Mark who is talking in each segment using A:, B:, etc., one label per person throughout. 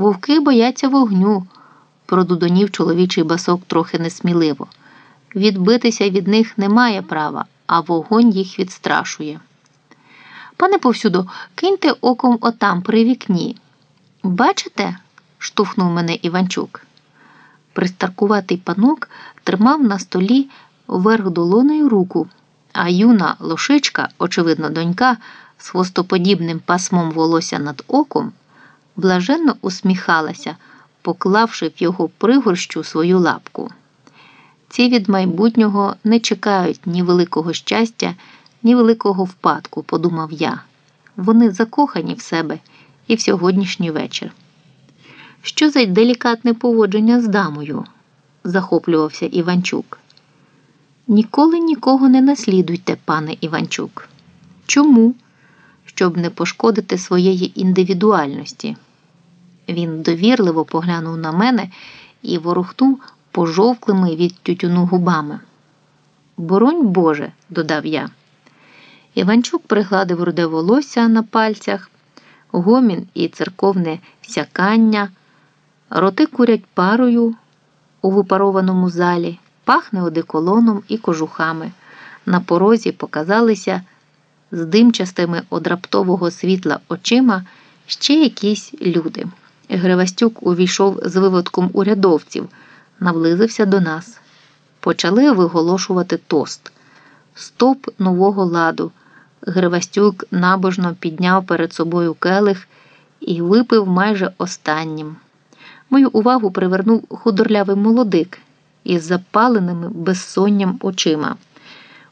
A: Вовки бояться вогню, продудонів чоловічий басок трохи несміливо. Відбитися від них немає права, а вогонь їх відстрашує. Пане повсюду, киньте оком отам при вікні. Бачите? штовхнув мене Іванчук. Пристаркуватий панок тримав на столі вверх долоною руку, а юна лошичка, очевидно, донька, з хвостоподібним пасмом волосся над оком, блаженно усміхалася, поклавши в його пригорщу свою лапку. Ці від майбутнього не чекають ні великого щастя, ні великого впадку, подумав я. Вони закохані в себе і в сьогоднішній вечір. Що за делікатне поводження з дамою? захоплювався Іванчук. Ніколи нікого не наслідуйте, пане Іванчук. Чому? Щоб не пошкодити своєї індивідуальності. Він довірливо поглянув на мене і ворухнув пожовклими від тютюну губами. Боронь Боже, додав я. Іванчук пригладив руде волосся на пальцях, гомін і церковне сякання, роти курять парою у випарованому залі, пахне одеколоном і кожухами. На порозі показалися з димчастими од раптового світла очима ще якісь люди. Гривастюк увійшов з виводком урядовців, наблизився до нас. Почали виголошувати тост. Стоп нового ладу. Гривастюк набожно підняв перед собою келих і випив майже останнім. Мою увагу привернув худорлявий молодик із запаленими безсонням очима,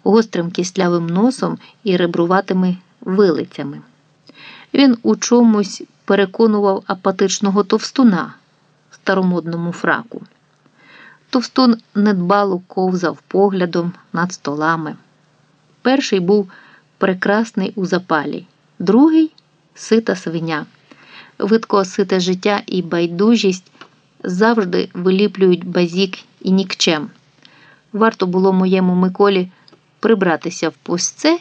A: гострим кислявим носом і ребруватими вилицями. Він у чомусь переконував апатичного товстуна в старомодному фраку. Товстун недбало ковзав поглядом над столами. Перший був прекрасний у запалі, другий сита свиня. Видко сите життя і байдужість завжди виліплюють базік і нікчем. Варто було моєму Миколі прибратися в пустце,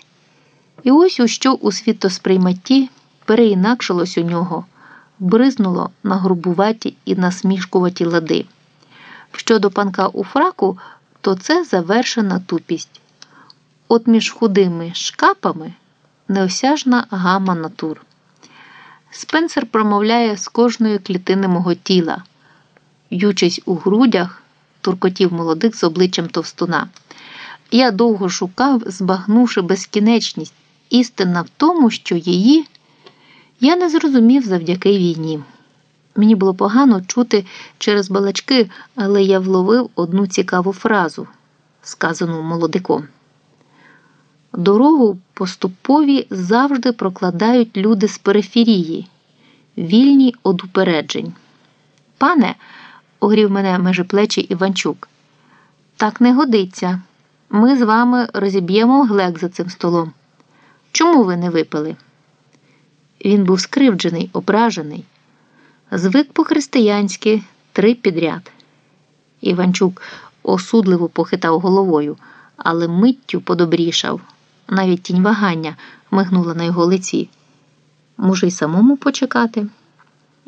A: і ось у що у світосприйматті переінакшилось у нього, бризнуло на грубуваті і насмішкуваті лади. Щодо панка у фраку, то це завершена тупість. От між худими шкапами неосяжна гама натур. Спенсер промовляє з кожної клітини мого тіла, ючись у грудях, туркотів молодих з обличчям товстуна. Я довго шукав, збагнувши безкінечність, істина в тому, що її я не зрозумів завдяки війні. Мені було погано чути через балачки, але я вловив одну цікаву фразу, сказану молодиком. Дорогу поступові завжди прокладають люди з периферії, вільні од упереджень. Пане, огрів мене межі плечі Іванчук, так не годиться. Ми з вами розіб'ємо глек за цим столом. Чому ви не випили? Він був скривджений, ображений, звик по-християнськи три підряд. Іванчук осудливо похитав головою, але миттю подобрішав. Навіть тінь вагання мигнула на його лиці. Може, й самому почекати?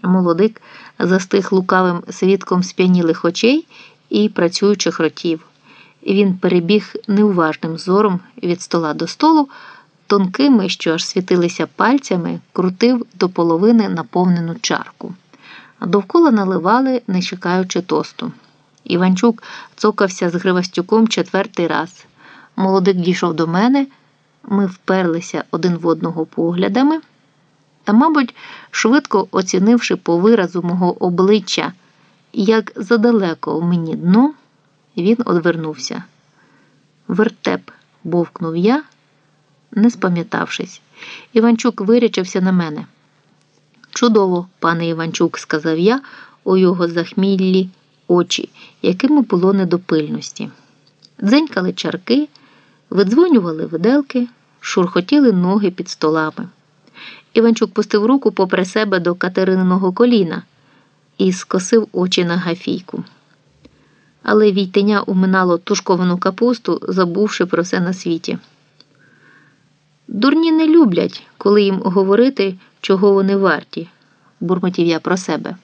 A: Молодик застиг лукавим свідком сп'янілих очей і працюючих ротів. Він перебіг неуважним зором від стола до столу, тонкими, що аж світилися пальцями, крутив до половини наповнену чарку. Довкола наливали, не чекаючи тосту. Іванчук цокався з Гривастюком четвертий раз. Молодик дійшов до мене. Ми вперлися один в одного поглядами, та, мабуть, швидко оцінивши по виразу мого обличчя, як задалеко в мені дно, він одвернувся. Вертеп, бовкнув я, не спам'ятавшись. Іванчук вирячився на мене. Чудово, пане Іванчук, сказав я у його захміллі очі, якими було недопильності. Дзенькали чарки. Видзвонювали виделки, шурхотіли ноги під столами. Іванчук пустив руку попри себе до катерининого коліна і скосив очі на гафійку. Але війтеня уминало тушковану капусту, забувши про все на світі. Дурні не люблять, коли їм говорити, чого вони варті, бурмотів я про себе.